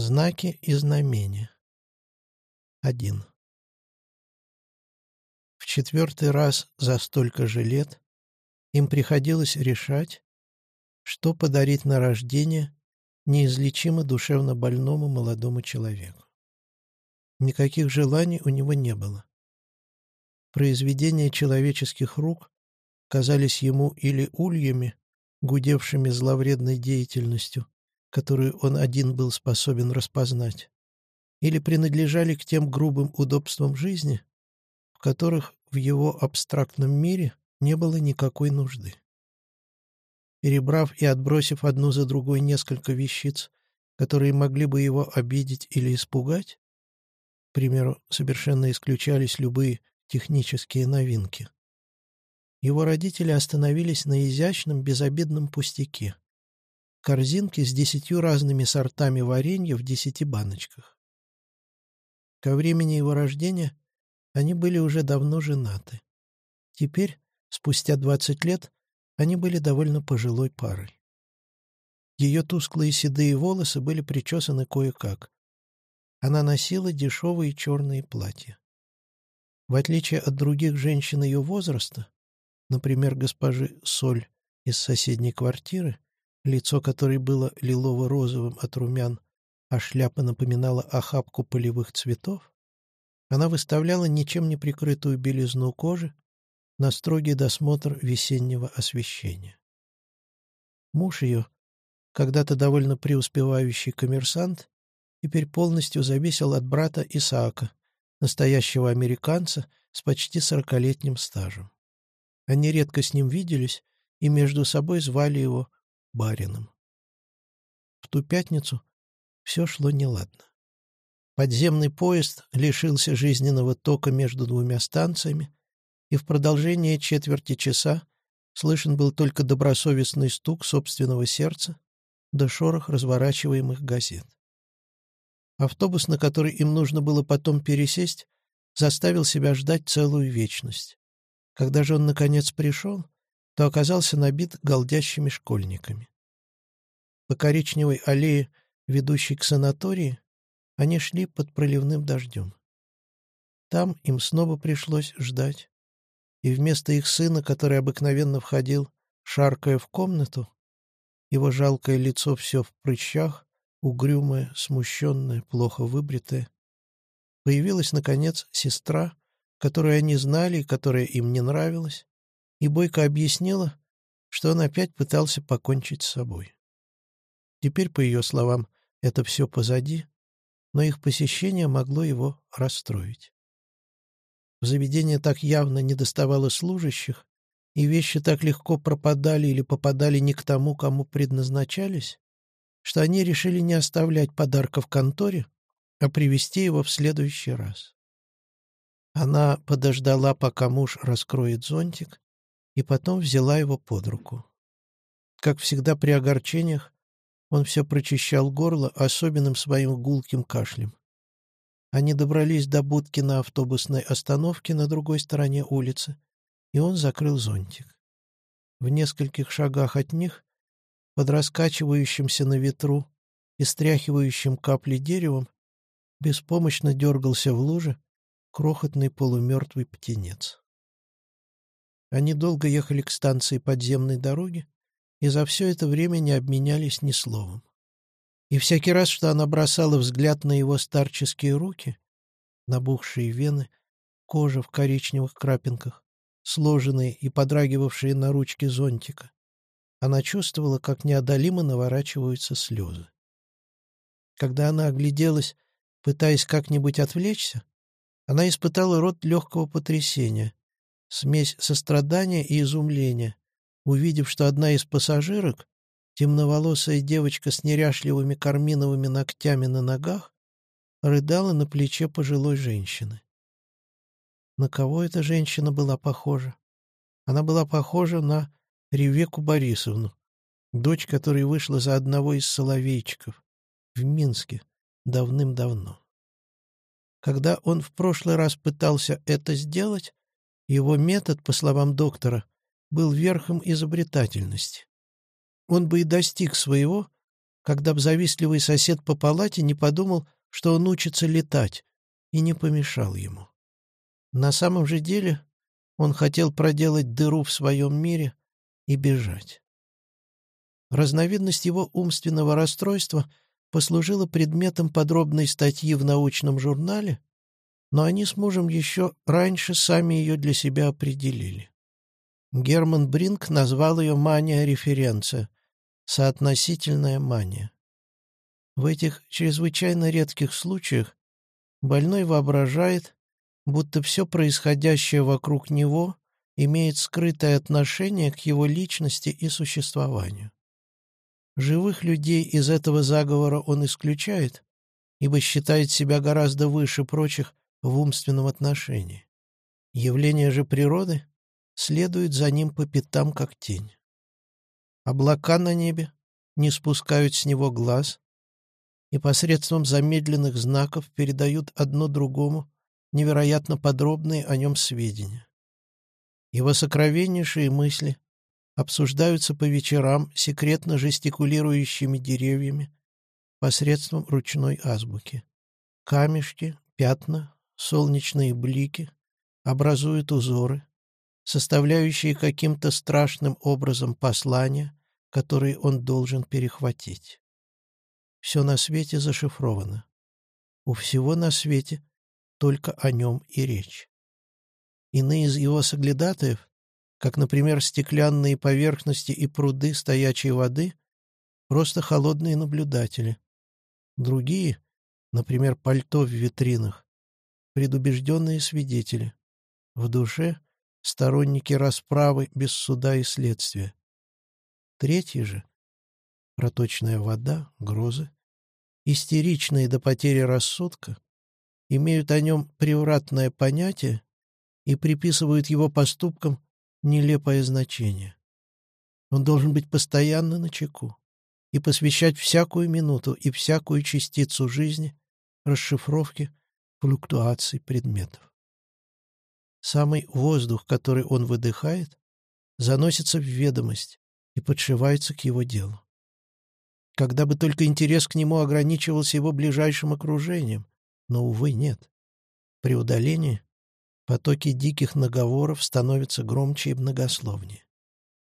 Знаки и знамения. Один. В четвертый раз за столько же лет им приходилось решать, что подарить на рождение неизлечимо душевно больному молодому человеку. Никаких желаний у него не было. Произведения человеческих рук казались ему или ульями, гудевшими зловредной деятельностью, которую он один был способен распознать, или принадлежали к тем грубым удобствам жизни, в которых в его абстрактном мире не было никакой нужды. Перебрав и отбросив одну за другой несколько вещиц, которые могли бы его обидеть или испугать, к примеру, совершенно исключались любые технические новинки, его родители остановились на изящном безобидном пустяке — корзинке с десятью разными сортами варенья в десяти баночках. Ко времени его рождения они были уже давно женаты. Теперь, спустя двадцать лет, они были довольно пожилой парой. Ее тусклые седые волосы были причесаны кое-как. Она носила дешевые черные платья. В отличие от других женщин ее возраста, например, госпожи Соль из соседней квартиры, лицо которой было лилово-розовым от румян, а шляпа напоминала охапку полевых цветов, она выставляла ничем не прикрытую белизну кожи на строгий досмотр весеннего освещения. Муж ее, когда-то довольно преуспевающий коммерсант, теперь полностью зависел от брата Исаака, настоящего американца с почти сорокалетним стажем. Они редко с ним виделись и между собой звали его барином. В ту пятницу все шло неладно. Подземный поезд лишился жизненного тока между двумя станциями, и в продолжение четверти часа слышен был только добросовестный стук собственного сердца да шорох разворачиваемых газет. Автобус, на который им нужно было потом пересесть, заставил себя ждать целую вечность. Когда же он, наконец, пришел, то оказался набит голдящими школьниками. По коричневой аллее, ведущей к санатории, они шли под проливным дождем. Там им снова пришлось ждать, и вместо их сына, который обыкновенно входил, шаркая в комнату, его жалкое лицо все в прыщах, угрюмое, смущенное, плохо выбритое, появилась, наконец, сестра, которую они знали и которая им не нравилась, и Бойко объяснила, что он опять пытался покончить с собой. Теперь, по ее словам, это все позади, но их посещение могло его расстроить. В заведение так явно не доставало служащих, и вещи так легко пропадали или попадали не к тому, кому предназначались, что они решили не оставлять подарка в конторе, а привезти его в следующий раз. Она подождала, пока муж раскроет зонтик, и потом взяла его под руку. Как всегда при огорчениях, он все прочищал горло особенным своим гулким кашлем. Они добрались до будки на автобусной остановке на другой стороне улицы, и он закрыл зонтик. В нескольких шагах от них, под раскачивающимся на ветру и стряхивающим капли деревом, беспомощно дергался в луже крохотный полумертвый птенец. Они долго ехали к станции подземной дороги и за все это время не обменялись ни словом. И всякий раз, что она бросала взгляд на его старческие руки, набухшие вены, кожа в коричневых крапинках, сложенные и подрагивавшие на ручке зонтика, она чувствовала, как неодолимо наворачиваются слезы. Когда она огляделась, пытаясь как-нибудь отвлечься, она испытала род легкого потрясения, смесь сострадания и изумления, увидев, что одна из пассажирок, темноволосая девочка с неряшливыми карминовыми ногтями на ногах, рыдала на плече пожилой женщины. На кого эта женщина была похожа? Она была похожа на Ревеку Борисовну, дочь которой вышла за одного из соловейчиков в Минске давным-давно. Когда он в прошлый раз пытался это сделать, его метод, по словам доктора, был верхом изобретательности. Он бы и достиг своего, когда б завистливый сосед по палате не подумал, что он учится летать, и не помешал ему. На самом же деле он хотел проделать дыру в своем мире и бежать. Разновидность его умственного расстройства послужила предметом подробной статьи в научном журнале, но они с мужем еще раньше сами ее для себя определили. Герман Бринк назвал ее «мания-референция» — соотносительная мания. В этих чрезвычайно редких случаях больной воображает, будто все происходящее вокруг него имеет скрытое отношение к его личности и существованию. Живых людей из этого заговора он исключает, ибо считает себя гораздо выше прочих в умственном отношении. Явление же природы следует за ним по пятам, как тень. Облака на небе не спускают с него глаз и посредством замедленных знаков передают одно другому невероятно подробные о нем сведения. Его сокровеннейшие мысли обсуждаются по вечерам секретно жестикулирующими деревьями посредством ручной азбуки. Камешки, пятна, солнечные блики образуют узоры, составляющие каким-то страшным образом послания, которые он должен перехватить. Все на свете зашифровано. У всего на свете только о нем и речь. Иные из его соглядатаев, как, например, стеклянные поверхности и пруды стоячей воды, просто холодные наблюдатели. Другие, например, пальто в витринах, предубежденные свидетели. В душе — сторонники расправы без суда и следствия. Третьи же — проточная вода, грозы, истеричные до потери рассудка, имеют о нем превратное понятие и приписывают его поступкам нелепое значение. Он должен быть постоянно на чеку и посвящать всякую минуту и всякую частицу жизни расшифровке флуктуаций предметов. Самый воздух, который он выдыхает, заносится в ведомость и подшивается к его делу. Когда бы только интерес к нему ограничивался его ближайшим окружением, но, увы, нет. При удалении потоки диких наговоров становятся громче и многословнее.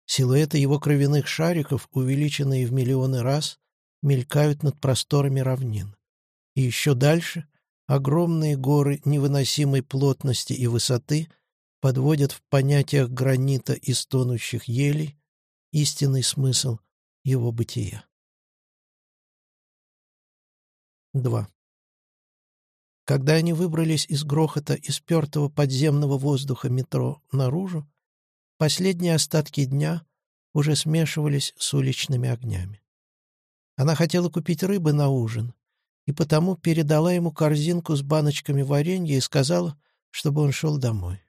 Силуэты его кровяных шариков, увеличенные в миллионы раз, мелькают над просторами равнин. И еще дальше огромные горы невыносимой плотности и высоты подводят в понятиях гранита и стонущих елей истинный смысл его бытия. 2. Когда они выбрались из грохота и спертого подземного воздуха метро наружу, последние остатки дня уже смешивались с уличными огнями. Она хотела купить рыбы на ужин, и потому передала ему корзинку с баночками варенья и сказала, чтобы он шел домой.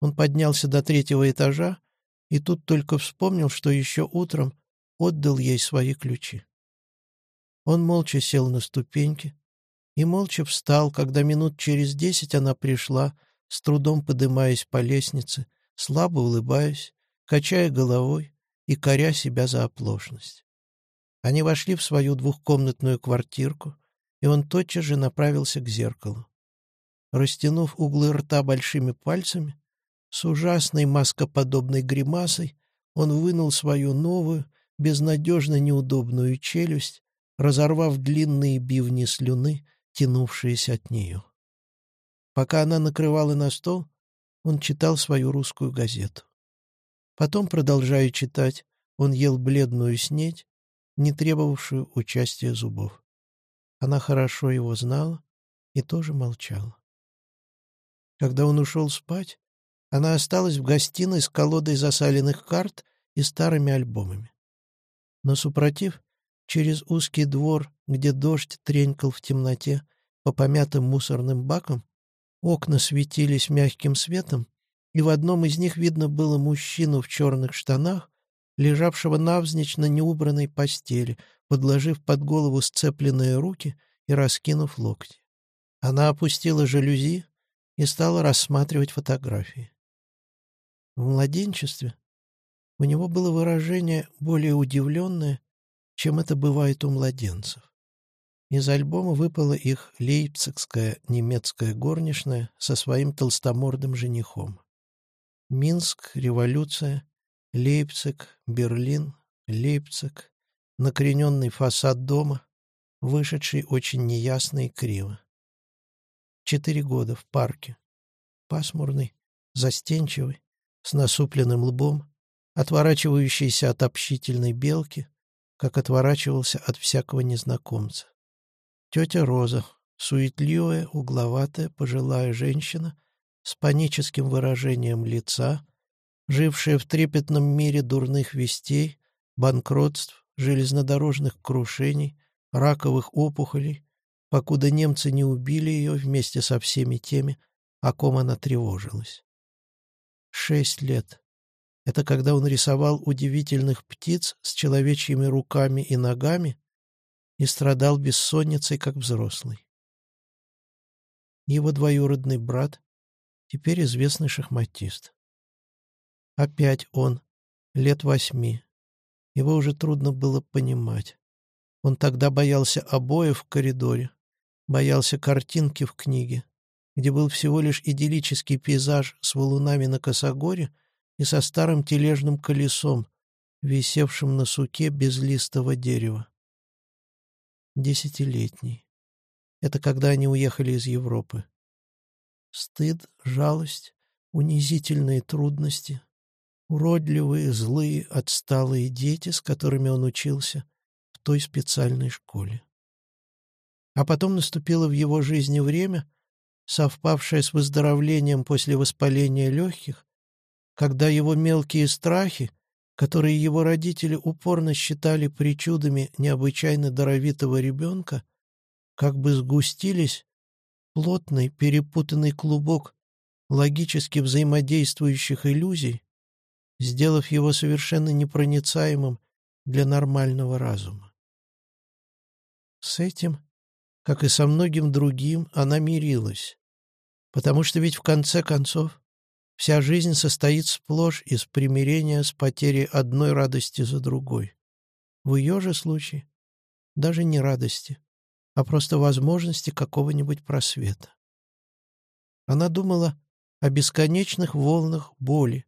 Он поднялся до третьего этажа и тут только вспомнил, что еще утром отдал ей свои ключи. Он молча сел на ступеньки и молча встал, когда минут через десять она пришла, с трудом подымаясь по лестнице, слабо улыбаясь, качая головой и коря себя за оплошность. Они вошли в свою двухкомнатную квартирку, и он тотчас же направился к зеркалу. Растянув углы рта большими пальцами, с ужасной маскоподобной гримасой он вынул свою новую, безнадежно неудобную челюсть, разорвав длинные бивни слюны, тянувшиеся от нее. Пока она накрывала на стол, он читал свою русскую газету. Потом, продолжая читать, он ел бледную снедь, не требовавшую участия зубов. Она хорошо его знала и тоже молчала. Когда он ушел спать, она осталась в гостиной с колодой засаленных карт и старыми альбомами. Но, супротив, через узкий двор, где дождь тренькал в темноте по помятым мусорным бакам, окна светились мягким светом, и в одном из них видно было мужчину в черных штанах лежавшего навзничь на неубранной постели, подложив под голову сцепленные руки и раскинув локти. Она опустила жалюзи и стала рассматривать фотографии. В младенчестве у него было выражение более удивленное чем это бывает у младенцев. Из альбома выпала их лейпцигская немецкая горничная со своим толстомордым женихом. Минск, революция, Лейпциг, Берлин, Лейпциг, накрененный фасад дома, вышедший очень неясно и криво. Четыре года в парке. Пасмурный, застенчивый, с насупленным лбом, отворачивающийся от общительной белки, как отворачивался от всякого незнакомца. Тетя Роза, суетливая, угловатая, пожилая женщина с паническим выражением лица, жившая в трепетном мире дурных вестей, банкротств, железнодорожных крушений, раковых опухолей, покуда немцы не убили ее вместе со всеми теми, о ком она тревожилась. Шесть лет. Это когда он рисовал удивительных птиц с человечьими руками и ногами, и страдал бессонницей, как взрослый. Его двоюродный брат, теперь известный шахматист. Опять он, лет восьми. Его уже трудно было понимать. Он тогда боялся обоев в коридоре, боялся картинки в книге, где был всего лишь идиллический пейзаж с валунами на косогоре и со старым тележным колесом, висевшим на суке безлистого дерева десятилетний. Это когда они уехали из Европы. Стыд, жалость, унизительные трудности, уродливые, злые, отсталые дети, с которыми он учился в той специальной школе. А потом наступило в его жизни время, совпавшее с выздоровлением после воспаления легких, когда его мелкие страхи которые его родители упорно считали причудами необычайно даровитого ребенка, как бы сгустились плотный перепутанный клубок логически взаимодействующих иллюзий, сделав его совершенно непроницаемым для нормального разума. С этим, как и со многим другим, она мирилась, потому что ведь в конце концов Вся жизнь состоит сплошь из примирения с потерей одной радости за другой. В ее же случае даже не радости, а просто возможности какого-нибудь просвета. Она думала о бесконечных волнах боли,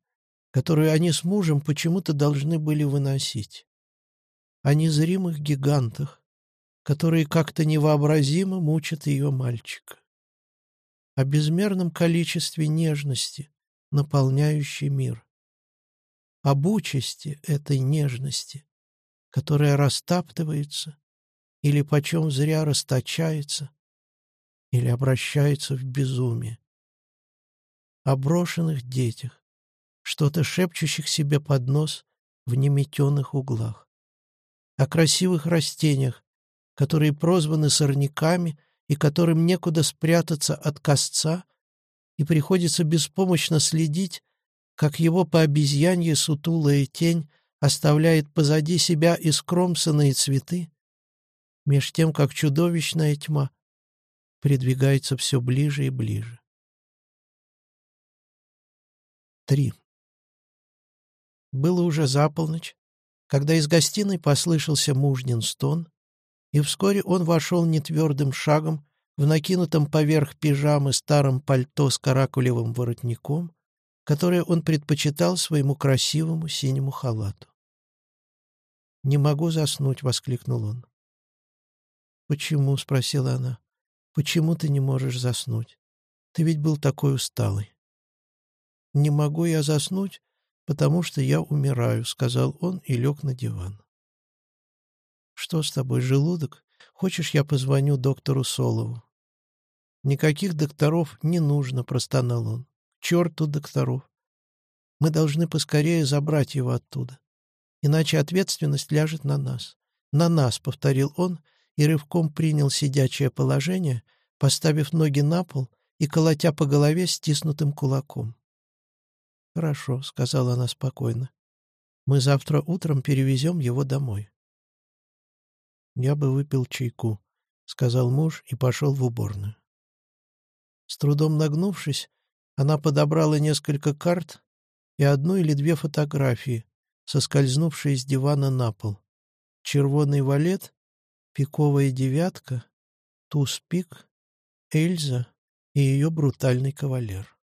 которые они с мужем почему-то должны были выносить, о незримых гигантах, которые как-то невообразимо мучат ее мальчика, о безмерном количестве нежности, наполняющий мир. Об участи этой нежности, которая растаптывается или почем зря расточается, или обращается в безумие. О брошенных детях, что-то шепчущих себе под нос в неметенных углах. О красивых растениях, которые прозваны сорняками и которым некуда спрятаться от косца и приходится беспомощно следить, как его по обезьянье сутулая тень оставляет позади себя искромсанные цветы, меж тем, как чудовищная тьма придвигается все ближе и ближе. 3. Было уже за полночь, когда из гостиной послышался мужнин стон, и вскоре он вошел нетвердым шагом в накинутом поверх пижамы старом пальто с каракулевым воротником, которое он предпочитал своему красивому синему халату. «Не могу заснуть», — воскликнул он. «Почему?» — спросила она. «Почему ты не можешь заснуть? Ты ведь был такой усталый». «Не могу я заснуть, потому что я умираю», — сказал он и лег на диван. «Что с тобой, желудок? Хочешь, я позвоню доктору Солову?» «Никаких докторов не нужно», — простонал он. «К черту докторов! Мы должны поскорее забрать его оттуда. Иначе ответственность ляжет на нас. На нас», — повторил он, и рывком принял сидячее положение, поставив ноги на пол и колотя по голове стиснутым кулаком. «Хорошо», — сказала она спокойно. «Мы завтра утром перевезем его домой». «Я бы выпил чайку», — сказал муж и пошел в уборную. С трудом нагнувшись, она подобрала несколько карт и одну или две фотографии, соскользнувшие с дивана на пол. червоный валет, пиковая девятка, туз-пик, Эльза и ее брутальный кавалер.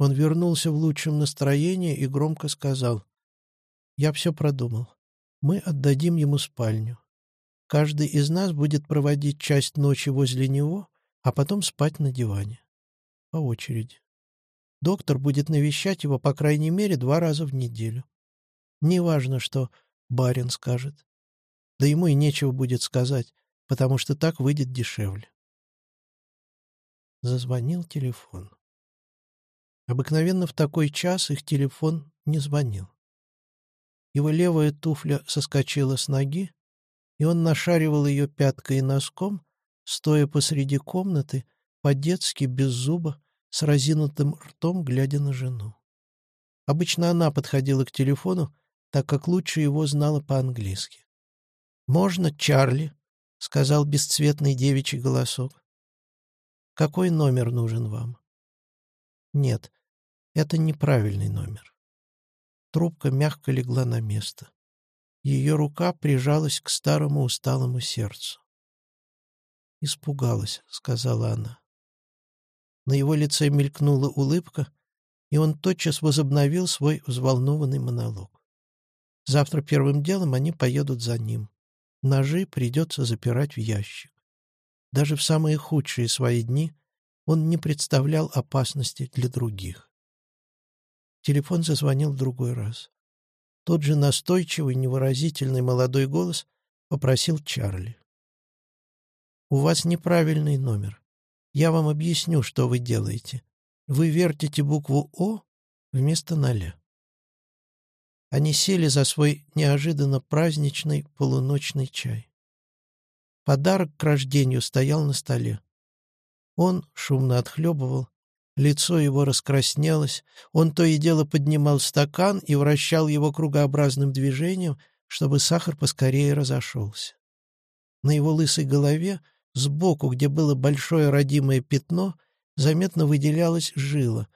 Он вернулся в лучшем настроении и громко сказал, «Я все продумал. Мы отдадим ему спальню. Каждый из нас будет проводить часть ночи возле него, а потом спать на диване. По очереди. Доктор будет навещать его по крайней мере два раза в неделю. Неважно, что барин скажет. Да ему и нечего будет сказать, потому что так выйдет дешевле. Зазвонил телефон. Обыкновенно в такой час их телефон не звонил. Его левая туфля соскочила с ноги, и он нашаривал ее пяткой и носком, стоя посреди комнаты, по-детски, без зуба, с разинутым ртом, глядя на жену. Обычно она подходила к телефону, так как лучше его знала по-английски. «Можно, Чарли?» — сказал бесцветный девичий голосок. «Какой номер нужен вам?» «Нет, это неправильный номер. Трубка мягко легла на место. Ее рука прижалась к старому усталому сердцу. «Испугалась», — сказала она. На его лице мелькнула улыбка, и он тотчас возобновил свой взволнованный монолог. Завтра первым делом они поедут за ним. Ножи придется запирать в ящик. Даже в самые худшие свои дни он не представлял опасности для других. Телефон зазвонил в другой раз. Тот же настойчивый, невыразительный молодой голос попросил Чарли. «У вас неправильный номер. Я вам объясню, что вы делаете. Вы вертите букву «О» вместо ноля». Они сели за свой неожиданно праздничный полуночный чай. Подарок к рождению стоял на столе. Он шумно отхлебывал, Лицо его раскраснелось, он то и дело поднимал стакан и вращал его кругообразным движением, чтобы сахар поскорее разошелся. На его лысой голове, сбоку, где было большое родимое пятно, заметно выделялась жила,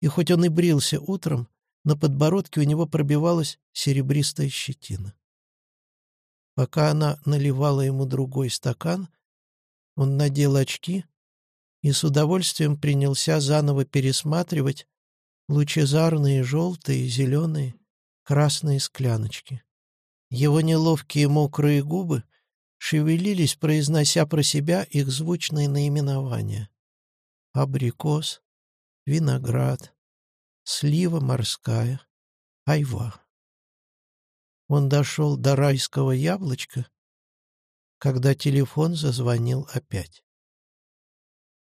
и хоть он и брился утром, на подбородке у него пробивалась серебристая щетина. Пока она наливала ему другой стакан, он надел очки и с удовольствием принялся заново пересматривать лучезарные желтые, зеленые, красные скляночки. Его неловкие мокрые губы шевелились, произнося про себя их звучные наименования. Абрикос, виноград, слива морская, айва. Он дошел до райского яблочка, когда телефон зазвонил опять.